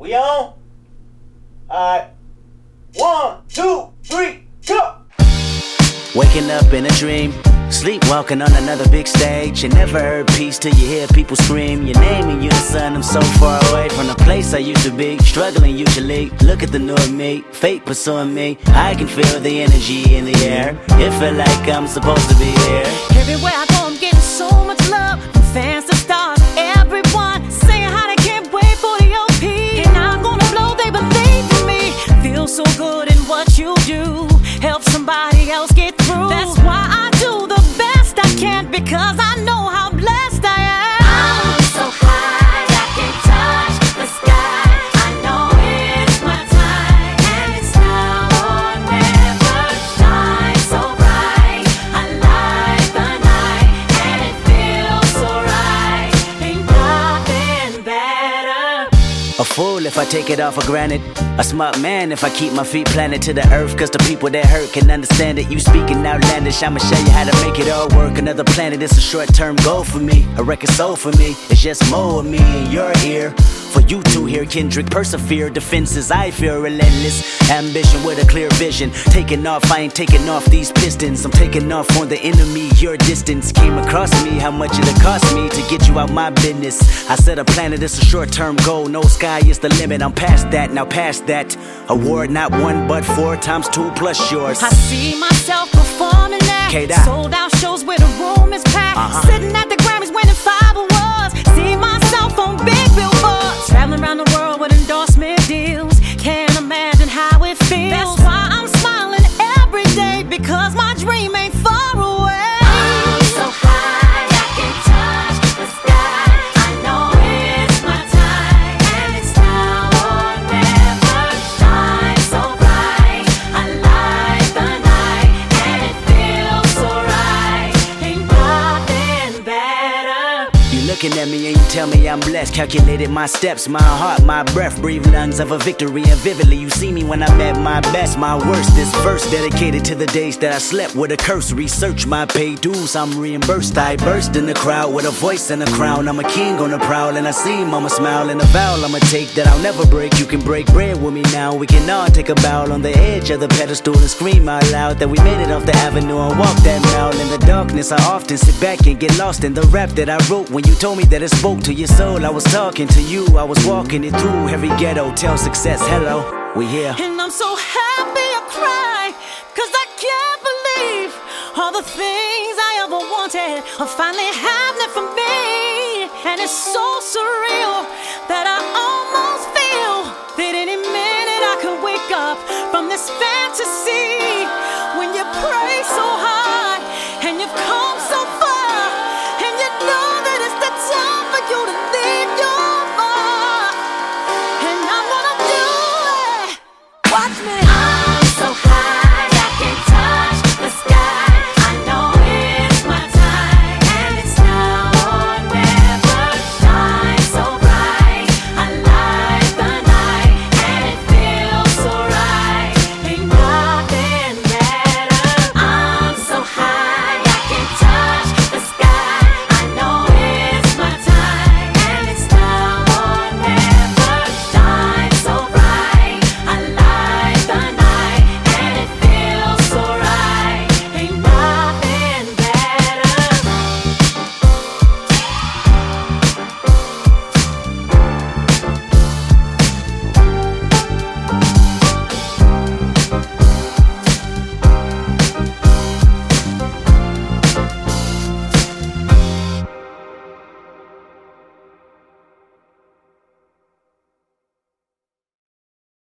We on? Alright. One, two, three, go! Waking up in a dream, sleepwalking on another big stage. You never heard peace till you hear people scream your name in unison. I'm so far away from the place I used to be, struggling usually. Look at the new me, fate pursuing me. I can feel the energy in the air. It feel like I'm supposed to be here. Everywhere I go, fool if I take it all for granted. A smart man if I keep my feet planted to the earth. Cause the people that hurt can understand it. You speaking outlandish, I'ma show you how to make it all work. Another planet, it's a short term goal for me. A record soul for me. It's just more of me in your ear. For you to hear Kendrick persevere. Defenses, I feel relentless. Ambition with a clear vision. Taking off, I ain't taking off these pistons. I'm taking off on the enemy. Your distance came across me. How much it'll cost me to get you out my business. I said a planet, it's a short term goal. No sky is the limit. I'm past that, now past that. Award not one, but four times two plus yours. I see myself performing that. Sold out shows where the room is packed. Uh-huh. Sitting at the looking at me and you tell me I'm blessed. Calculated my steps, my heart, my breath, breathe lungs of a victory. And vividly, you see me when I'm at my best, my worst. This verse dedicated to the days that I slept with a curse. Research my pay dues, I'm reimbursed. I burst in the crowd with a voice and a crown. I'm a king on a prowl, and I see mama smile and a vow I'ma take that I'll never break. You can break bread with me now. We can all take a bow on the edge of the pedestal and scream out loud that we made it off the avenue and walk that mile. In the darkness, I often sit back and get lost in the rap that I wrote. When you told me that it spoke to your soul, I was talking to you. I was walking it through every ghetto. Tell success, hello, we here. And I'm so happy I cry, cause I can't believe all the things I ever wanted are finally happening for me. And it's so surreal that I